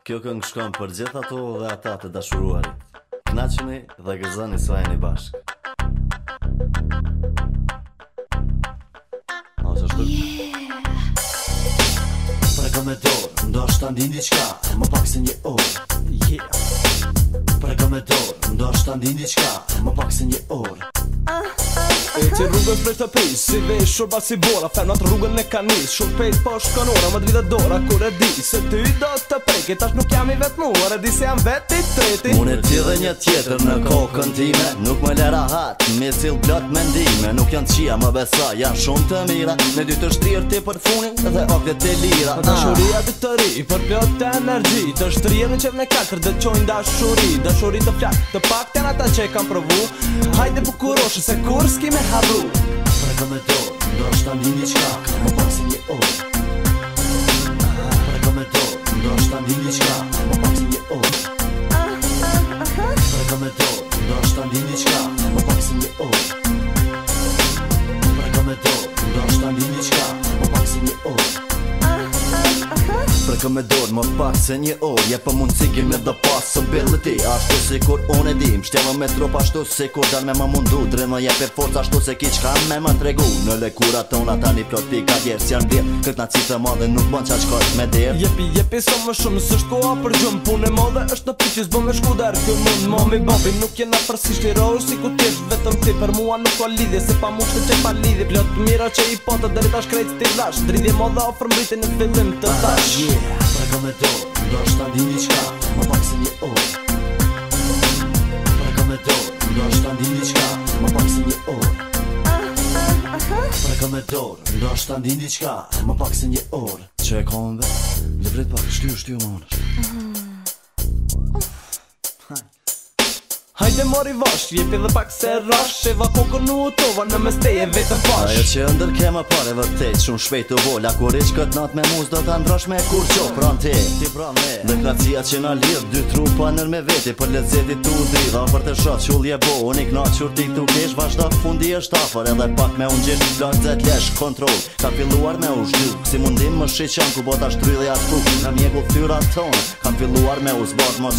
Kjo këngë shkon për gjithë ato dhe ata të dashuruarit. Knaqeni dhe gëzoni sa jeni bashkë. Ose shtu. Yeah. Pra ndoshta ndin diçka, më pak se një orë. Yeah. Pra me dorë, ndoshta ndin diçka, më pak se një orë. Eci rrugën për të pis Si vej shurba si bora Fernat rrugën e kanis Shumë pejt po shkon ora Më dritë dora Kur e di Se ty do të preki Tash nuk jam i vetë mua Re di se jam vet i treti Mune ti dhe një tjetër Në kokën time Nuk më lera me cilë blot plot mendime Nuk janë qia më besa Janë shumë të mira Në dy të shtirë ti për funin Dhe okve të lira Në dashuria dhe të ri Për plot të energi Të shtrije në qevne kakër dashuri Dashuri të harru Prekëm e do, ndo është ta një një qka Ka më pak një orë ka me dorë më pak se një orë Je për mund cikin me dhe pasën Ashtu si kur unë e dim Shtjelo me trop ashtu si kur dan me më mundu Drenë je për forës ashtu se ki qka me më tregu Në lekura tona tani plot pika djerë Si janë bjerë Kët në cifë të madhe nuk bën qa qka është me dirë Jepi, jepi so më shumë Së shko a për gjumë Pune madhe është në piqis Bën me shku darë Kër mund mami babi Nuk jena përsi shtiroj vetëm ti Për mua nuk ka lidhje Se pa pa Plot mira i në të tash Yeah me do Do është të qka Më pak si një orë Preka me do Do është të ndini qka Më pak si një orë Preka me do Do është të qka Më pak si një orë Që e konë dhe Dhe vret pak Shtyu, shtyu më në dhe mori vash Jepi dhe pak se rash Se va koko në utova në mes e vetë fash Ajo që ndër kema pare vërtet Shumë shpejt të vola Kur ish këtë nat me mus Do të ndrash me kur qo pran te Ti pran me Dhe kratësia që në lirë Dy trupa nër me veti Për lecëti të udri Dha për të shatë që ulje bo Unik i qur ti të kesh Vashta fundi e shtafar Edhe pak me unë gjithë Plak zet lesh kontrol Ka filluar me u shdu Si mundim më shiqen Ku bota shtrylli mjeku filluar me Mos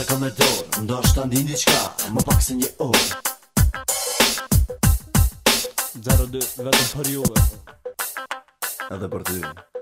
Se ka me dorë, ndo është të ndinë diqka Më pak se një orë Zero vetëm për juve Edhe për ty